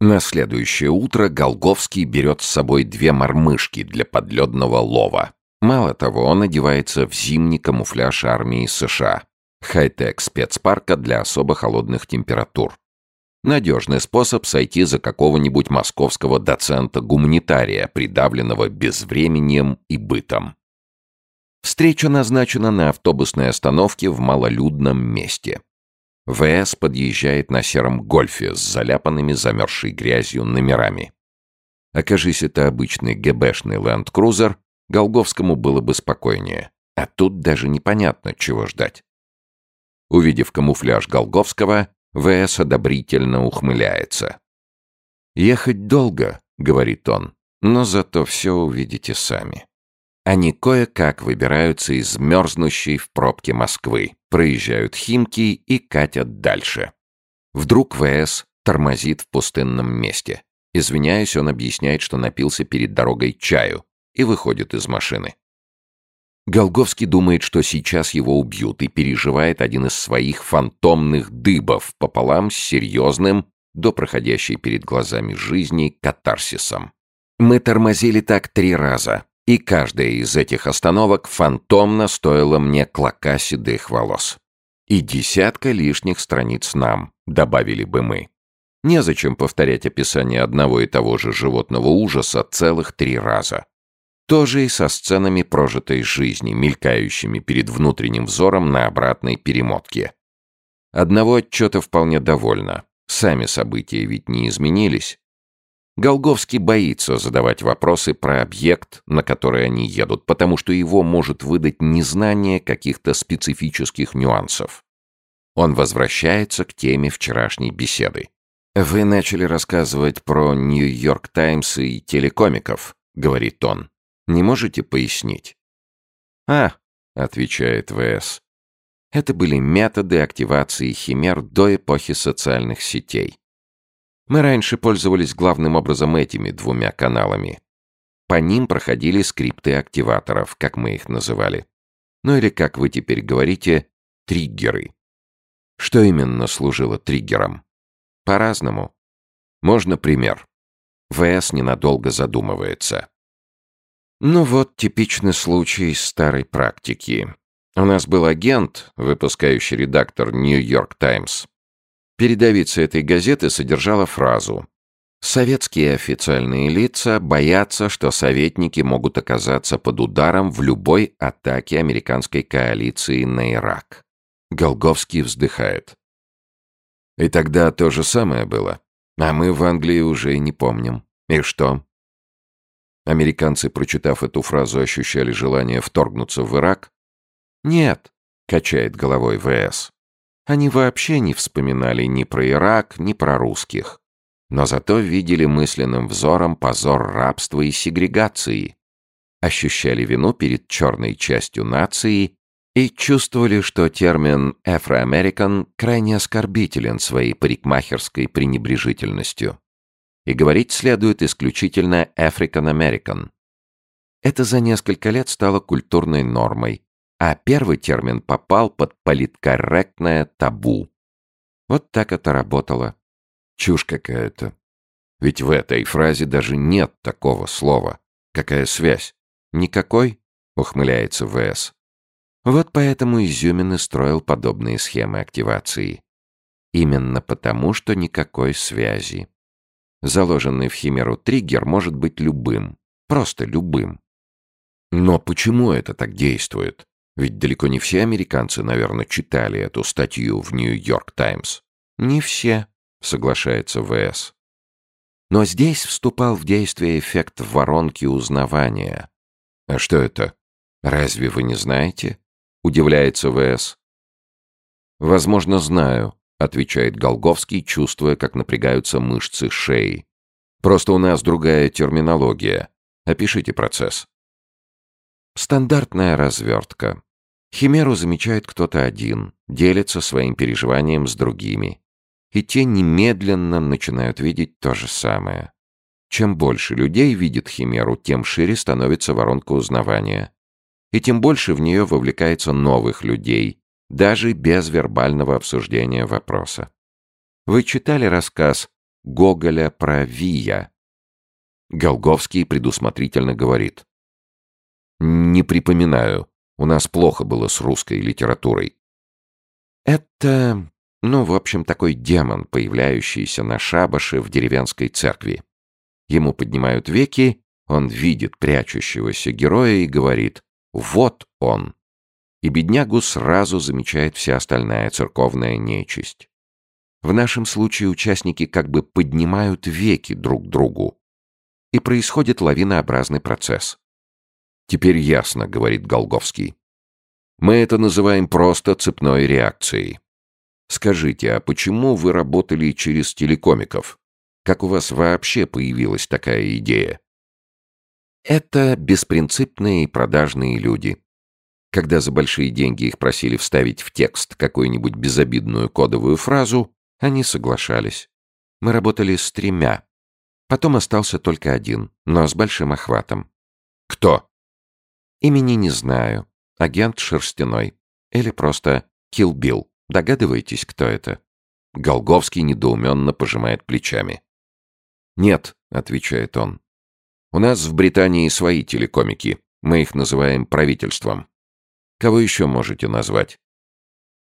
На следующее утро Голговский берет с собой две мормышки для подледного лова. Мало того, он одевается в зимний камуфляж армии США. Хай-тек спецпарка для особо холодных температур. Надежный способ сойти за какого-нибудь московского доцента-гуманитария, придавленного безвременем и бытом. Встреча назначена на автобусной остановке в малолюдном месте. ВС подъезжает на сером гольфе с заляпанными замерзшей грязью номерами. Окажись это обычный ГБшный ленд-крузер, Голговскому было бы спокойнее. А тут даже непонятно, чего ждать. Увидев камуфляж Голговского, ВС одобрительно ухмыляется. «Ехать долго», — говорит он, — «но зато все увидите сами». Они кое-как выбираются из мерзнущей в пробке Москвы, проезжают Химки и катят дальше. Вдруг ВС тормозит в пустынном месте. Извиняясь, он объясняет, что напился перед дорогой чаю и выходит из машины. Голговский думает, что сейчас его убьют, и переживает один из своих фантомных дыбов пополам с серьезным, до проходящей перед глазами жизни, катарсисом. Мы тормозили так три раза, и каждая из этих остановок фантомно стоила мне клока седых волос. И десятка лишних страниц нам, добавили бы мы. Незачем повторять описание одного и того же животного ужаса целых три раза. То же и со сценами прожитой жизни, мелькающими перед внутренним взором на обратной перемотке. Одного отчета вполне довольно. Сами события ведь не изменились. Голговский боится задавать вопросы про объект, на который они едут, потому что его может выдать незнание каких-то специфических нюансов. Он возвращается к теме вчерашней беседы. «Вы начали рассказывать про Нью-Йорк Таймс и телекомиков», — говорит он. «Не можете пояснить?» «А», — отвечает ВС, — «это были методы активации химер до эпохи социальных сетей. Мы раньше пользовались главным образом этими двумя каналами. По ним проходили скрипты активаторов, как мы их называли. Ну или, как вы теперь говорите, триггеры. Что именно служило триггером? По-разному. Можно пример. ВС ненадолго задумывается. Ну вот типичный случай старой практики. У нас был агент, выпускающий редактор «Нью-Йорк Таймс», Передовица этой газеты содержала фразу «Советские официальные лица боятся, что советники могут оказаться под ударом в любой атаке американской коалиции на Ирак». Голговский вздыхает. И тогда то же самое было. А мы в Англии уже и не помним. И что? Американцы, прочитав эту фразу, ощущали желание вторгнуться в Ирак? Нет, качает головой ВС. Они вообще не вспоминали ни про Ирак, ни про русских. Но зато видели мысленным взором позор рабства и сегрегации, ощущали вину перед черной частью нации и чувствовали, что термин «Afro-American» крайне оскорбителен своей парикмахерской пренебрежительностью. И говорить следует исключительно «African-American». Это за несколько лет стало культурной нормой, а первый термин попал под политкорректное табу. Вот так это работало. Чушь какая-то. Ведь в этой фразе даже нет такого слова. Какая связь? Никакой? Ухмыляется ВС. Вот поэтому Изюмин и строил подобные схемы активации. Именно потому, что никакой связи. Заложенный в химеру триггер может быть любым. Просто любым. Но почему это так действует? Ведь далеко не все американцы, наверное, читали эту статью в «Нью-Йорк Таймс». «Не все», — соглашается ВС. Но здесь вступал в действие эффект воронки узнавания. «А что это? Разве вы не знаете?» — удивляется ВС. «Возможно, знаю», — отвечает Голговский, чувствуя, как напрягаются мышцы шеи. «Просто у нас другая терминология. Опишите процесс». Стандартная развертка. Химеру замечает кто-то один, делится своим переживанием с другими. И те немедленно начинают видеть то же самое. Чем больше людей видит химеру, тем шире становится воронка узнавания. И тем больше в нее вовлекается новых людей, даже без вербального обсуждения вопроса. Вы читали рассказ Гоголя про Вия. Голговский предусмотрительно говорит. «Не припоминаю. У нас плохо было с русской литературой». Это, ну, в общем, такой демон, появляющийся на шабаше в деревенской церкви. Ему поднимают веки, он видит прячущегося героя и говорит «Вот он!» И беднягу сразу замечает вся остальная церковная нечисть. В нашем случае участники как бы поднимают веки друг другу. И происходит лавинообразный процесс. «Теперь ясно», — говорит Голговский. «Мы это называем просто цепной реакцией. Скажите, а почему вы работали через телекомиков? Как у вас вообще появилась такая идея?» Это беспринципные и продажные люди. Когда за большие деньги их просили вставить в текст какую-нибудь безобидную кодовую фразу, они соглашались. Мы работали с тремя. Потом остался только один, но с большим охватом. Кто? Имени не знаю. Агент Шерстяной. Или просто Bill. Догадываетесь, кто это? Голговский недоуменно пожимает плечами. «Нет», — отвечает он. «У нас в Британии свои телекомики. Мы их называем правительством. Кого еще можете назвать?»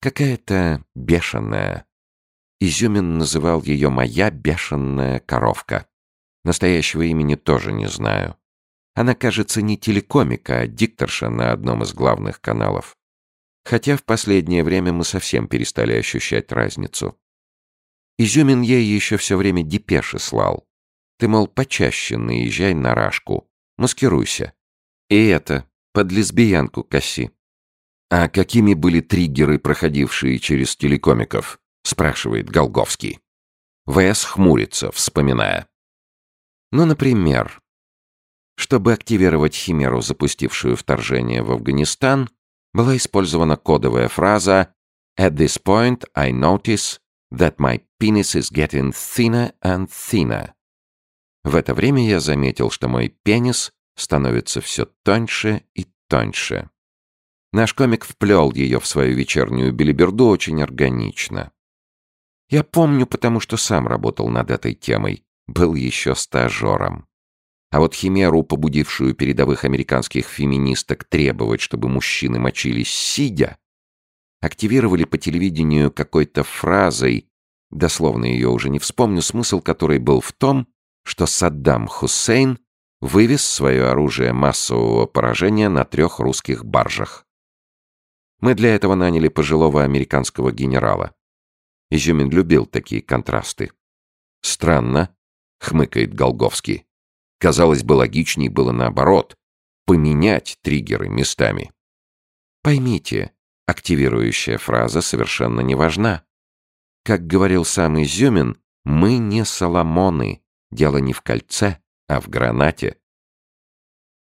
«Какая-то бешеная, Изюмин называл ее «моя бешеная коровка». Настоящего имени тоже не знаю. Она, кажется, не телекомика, а дикторша на одном из главных каналов. Хотя в последнее время мы совсем перестали ощущать разницу. Изюмин ей еще все время депеши слал. Ты, мол, почаще наезжай на рашку. Маскируйся. И это, под лесбиянку коси. А какими были триггеры, проходившие через телекомиков? — спрашивает Голговский. В.С. хмурится, вспоминая. Ну, например, чтобы активировать химеру, запустившую вторжение в Афганистан, была использована кодовая фраза «At this point I notice that my penis is getting thinner and thinner». В это время я заметил, что мой пенис становится все тоньше и тоньше. Наш комик вплел ее в свою вечернюю билиберду очень органично. Я помню, потому что сам работал над этой темой, был еще стажером. А вот химеру, побудившую передовых американских феминисток требовать, чтобы мужчины мочились сидя, активировали по телевидению какой-то фразой, дословно ее уже не вспомню, смысл которой был в том, что Саддам Хусейн вывез свое оружие массового поражения на трех русских баржах. Мы для этого наняли пожилого американского генерала. Изюмин любил такие контрасты. «Странно», — хмыкает Голговский. «Казалось бы, логичней было наоборот. Поменять триггеры местами». Поймите, активирующая фраза совершенно не важна. Как говорил сам Изюмин, мы не Соломоны. Дело не в кольце, а в гранате.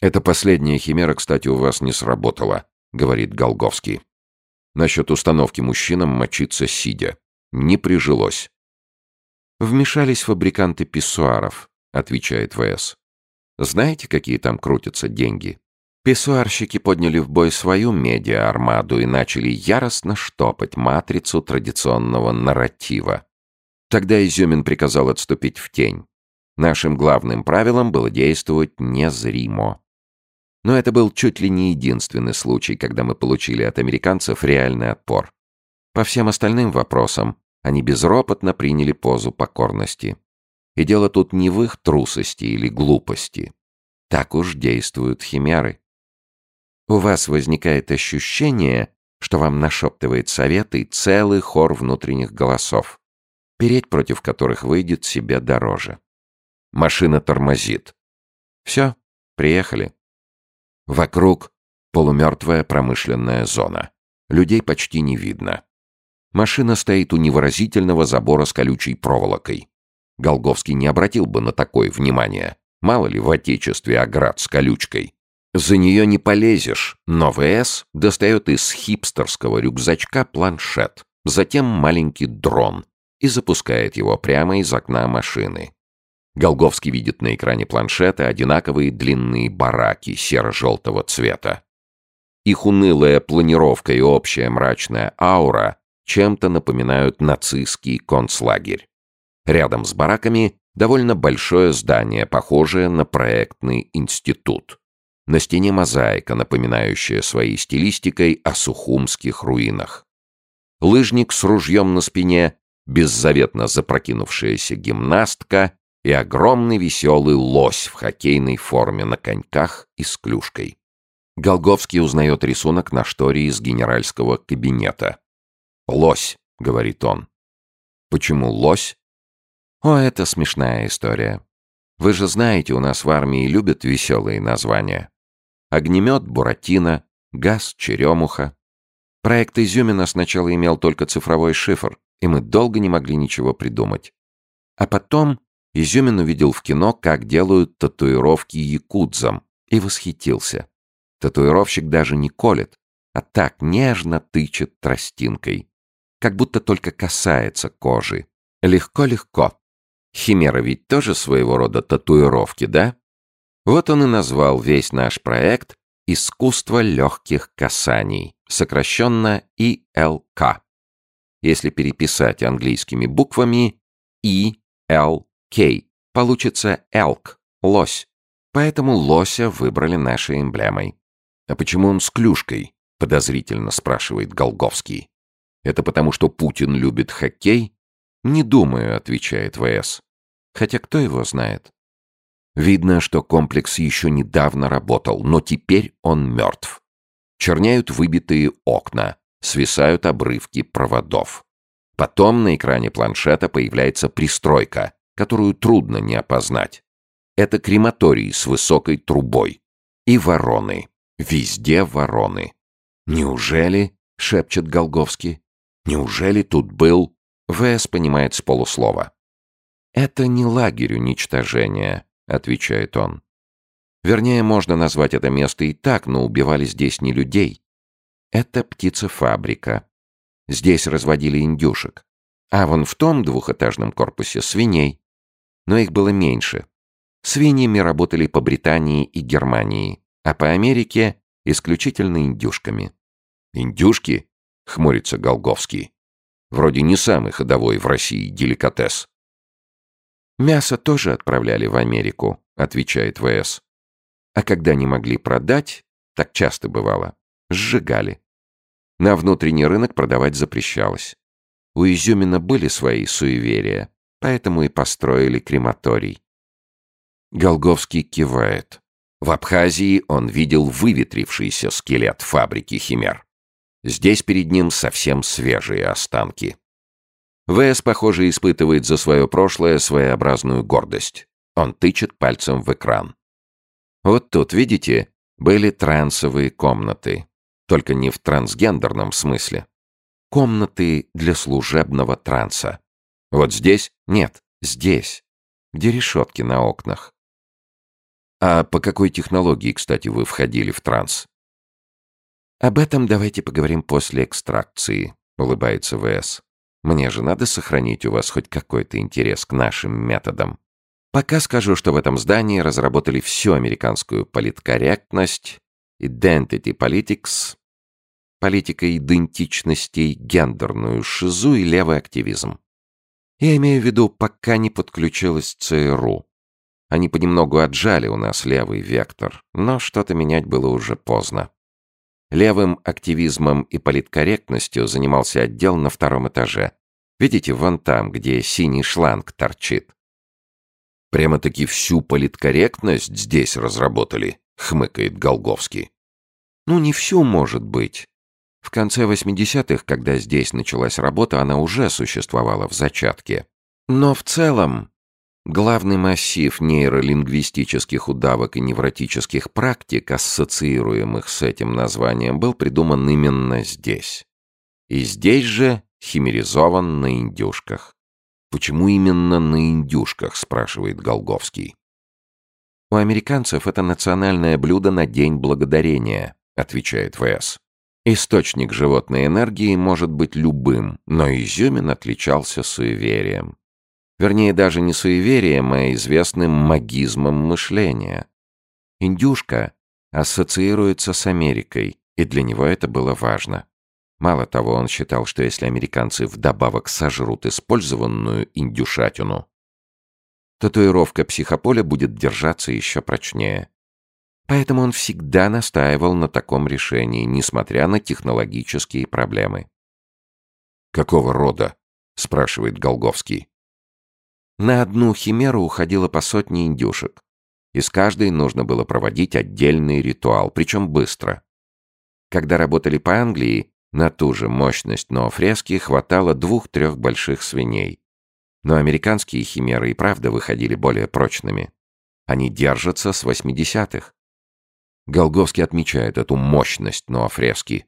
«Эта последняя химера, кстати, у вас не сработала», — говорит Голговский. «Насчет установки мужчинам мочиться сидя. Не прижилось. «Вмешались фабриканты писсуаров», — отвечает ВС. «Знаете, какие там крутятся деньги?» Писсуарщики подняли в бой свою медиа-армаду и начали яростно штопать матрицу традиционного нарратива. Тогда Изюмин приказал отступить в тень. Нашим главным правилом было действовать незримо. Но это был чуть ли не единственный случай, когда мы получили от американцев реальный отпор. По всем остальным вопросам они безропотно приняли позу покорности. И дело тут не в их трусости или глупости. Так уж действуют химеры. У вас возникает ощущение, что вам нашептывает советы целый хор внутренних голосов, переть против которых выйдет себе дороже. Машина тормозит. Все, приехали. Вокруг полумертвая промышленная зона. Людей почти не видно. Машина стоит у невыразительного забора с колючей проволокой. Голговский не обратил бы на такое внимание. Мало ли в отечестве оград с колючкой. За нее не полезешь, но ВС достает из хипстерского рюкзачка планшет, затем маленький дрон и запускает его прямо из окна машины. Голговский видит на экране планшета одинаковые длинные бараки серо-желтого цвета. Их унылая планировка и общая мрачная аура чем-то напоминают нацистский концлагерь. Рядом с бараками довольно большое здание, похожее на проектный институт. На стене мозаика, напоминающая своей стилистикой о сухумских руинах. Лыжник с ружьем на спине, беззаветно запрокинувшаяся гимнастка и огромный веселый лось в хоккейной форме на коньках и с клюшкой. Голговский узнает рисунок на шторе из генеральского кабинета. «Лось», — говорит он. «Почему лось?» «О, это смешная история. Вы же знаете, у нас в армии любят веселые названия. Огнемет Буратино, газ Черемуха. Проект Изюмина сначала имел только цифровой шифр, и мы долго не могли ничего придумать. А потом Изюмин увидел в кино, как делают татуировки якудзам, и восхитился. Татуировщик даже не колет, а так нежно тычет тростинкой. Как будто только касается кожи. Легко-легко. Химера ведь тоже своего рода татуировки, да? Вот он и назвал весь наш проект «Искусство легких касаний», сокращенно ИЛК. Если переписать английскими буквами «ИЛК», получится «элк» — «лось». Поэтому лося выбрали нашей эмблемой. «А почему он с клюшкой?» — подозрительно спрашивает Голговский. «Это потому, что Путин любит хоккей?» «Не думаю», — отвечает ВС. «Хотя кто его знает?» Видно, что комплекс еще недавно работал, но теперь он мертв. Черняют выбитые окна, свисают обрывки проводов. Потом на экране планшета появляется пристройка, которую трудно не опознать. Это крематорий с высокой трубой. И вороны. Везде вороны. «Неужели?» — шепчет Голговский. «Неужели тут был...» ВС понимает с полуслова. «Это не лагерь уничтожения», — отвечает он. Вернее, можно назвать это место и так, но убивали здесь не людей. Это птицефабрика. Здесь разводили индюшек. А вон в том двухэтажном корпусе свиней. Но их было меньше. Свиньями работали по Британии и Германии, а по Америке исключительно индюшками. «Индюшки?» — хмурится Голговский. «Вроде не самый ходовой в России деликатес». «Мясо тоже отправляли в Америку», — отвечает ВС. «А когда не могли продать, так часто бывало, сжигали. На внутренний рынок продавать запрещалось. У Изюмина были свои суеверия, поэтому и построили крематорий. Голговский кивает. В Абхазии он видел выветрившийся скелет фабрики «Химер». Здесь перед ним совсем свежие останки. ВС, похоже, испытывает за свое прошлое своеобразную гордость. Он тычет пальцем в экран. Вот тут, видите, были трансовые комнаты. Только не в трансгендерном смысле. Комнаты для служебного транса. Вот здесь? Нет, здесь. Где решетки на окнах. А по какой технологии, кстати, вы входили в транс? Об этом давайте поговорим после экстракции, улыбается ВС. Мне же надо сохранить у вас хоть какой-то интерес к нашим методам. Пока скажу, что в этом здании разработали всю американскую политкорректность, identity politics, политика идентичностей, гендерную шизу и левый активизм. Я имею в виду, пока не подключилась ЦРУ. Они понемногу отжали у нас левый вектор, но что-то менять было уже поздно. Левым активизмом и политкорректностью занимался отдел на втором этаже. Видите, вон там, где синий шланг торчит. «Прямо-таки всю политкорректность здесь разработали», — хмыкает Голговский. «Ну, не всю, может быть. В конце 80-х, когда здесь началась работа, она уже существовала в зачатке. Но в целом Главный массив нейролингвистических удавок и невротических практик, ассоциируемых с этим названием, был придуман именно здесь. И здесь же химеризован на индюшках. «Почему именно на индюшках?» – спрашивает Голговский. «У американцев это национальное блюдо на День Благодарения», – отвечает ВС. Источник животной энергии может быть любым, но Изюмин отличался суеверием. Вернее, даже не суеверием, а известным магизмом мышления. Индюшка ассоциируется с Америкой, и для него это было важно. Мало того, он считал, что если американцы вдобавок сожрут использованную индюшатину, татуировка психополя будет держаться еще прочнее. Поэтому он всегда настаивал на таком решении, несмотря на технологические проблемы. «Какого рода?» — спрашивает Голговский. На одну химеру уходило по сотне индюшек. и с каждой нужно было проводить отдельный ритуал, причем быстро. Когда работали по Англии, на ту же мощность ноофрески хватало двух-трех больших свиней. Но американские химеры и правда выходили более прочными. Они держатся с 80-х. Голговский отмечает эту мощность ноофрески,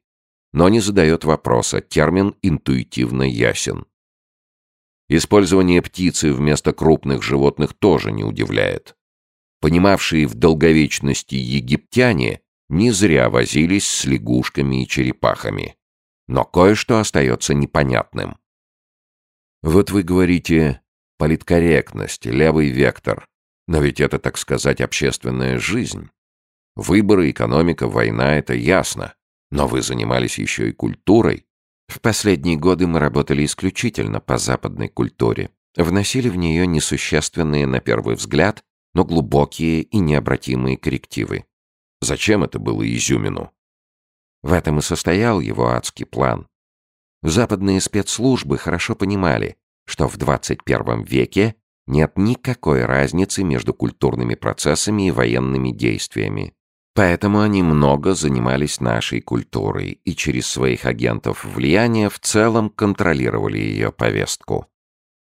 но не задает вопроса, термин интуитивно ясен. Использование птицы вместо крупных животных тоже не удивляет. Понимавшие в долговечности египтяне не зря возились с лягушками и черепахами. Но кое-что остается непонятным. Вот вы говорите политкорректность, левый вектор. Но ведь это, так сказать, общественная жизнь. Выборы, экономика, война — это ясно. Но вы занимались еще и культурой. В последние годы мы работали исключительно по западной культуре. Вносили в нее несущественные, на первый взгляд, но глубокие и необратимые коррективы. Зачем это было Изюмину? В этом и состоял его адский план. Западные спецслужбы хорошо понимали, что в 21 веке нет никакой разницы между культурными процессами и военными действиями. Поэтому они много занимались нашей культурой и через своих агентов влияния в целом контролировали ее повестку.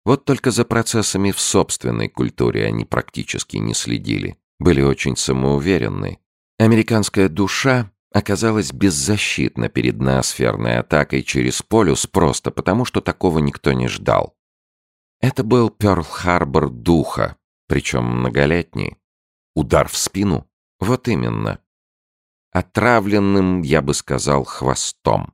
Вот только за процессами в собственной культуре они практически не следили, были очень самоуверенны. Американская душа оказалась беззащитна перед ноосферной атакой через полюс просто потому, что такого никто не ждал. Это был Пёрл-Харбор духа, причем многолетний. Удар в спину? Вот именно. Отравленным, я бы сказал, хвостом.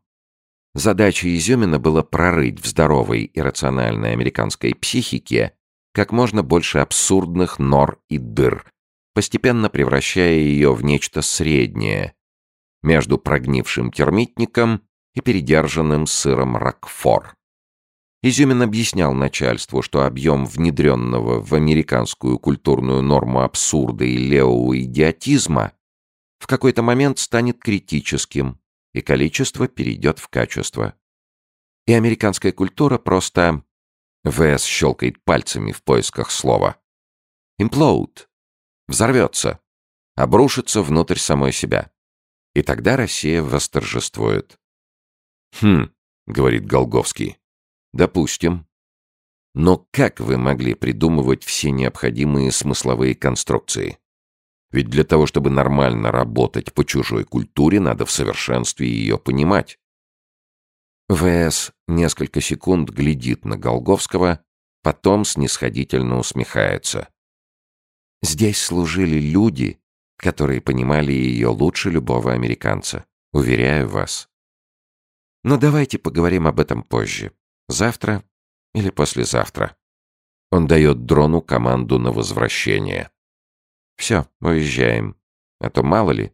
Задача Изюмина было прорыть в здоровой и рациональной американской психике как можно больше абсурдных нор и дыр, постепенно превращая ее в нечто среднее между прогнившим термитником и передержанным сыром Рокфор. Изюмин объяснял начальству, что объем внедренного в американскую культурную норму абсурда и левого идиотизма в какой-то момент станет критическим, и количество перейдет в качество. И американская культура просто... ВС щелкает пальцами в поисках слова. Implode. Взорвется. Обрушится внутрь самой себя. И тогда Россия восторжествует. «Хм», — говорит Голговский, — «допустим. Но как вы могли придумывать все необходимые смысловые конструкции? Ведь для того, чтобы нормально работать по чужой культуре, надо в совершенстве ее понимать». ВС несколько секунд глядит на Голговского, потом снисходительно усмехается. Здесь служили люди, которые понимали ее лучше любого американца. Уверяю вас. Но давайте поговорим об этом позже. Завтра или послезавтра. Он дает дрону команду на возвращение. Все, уезжаем. А то мало ли,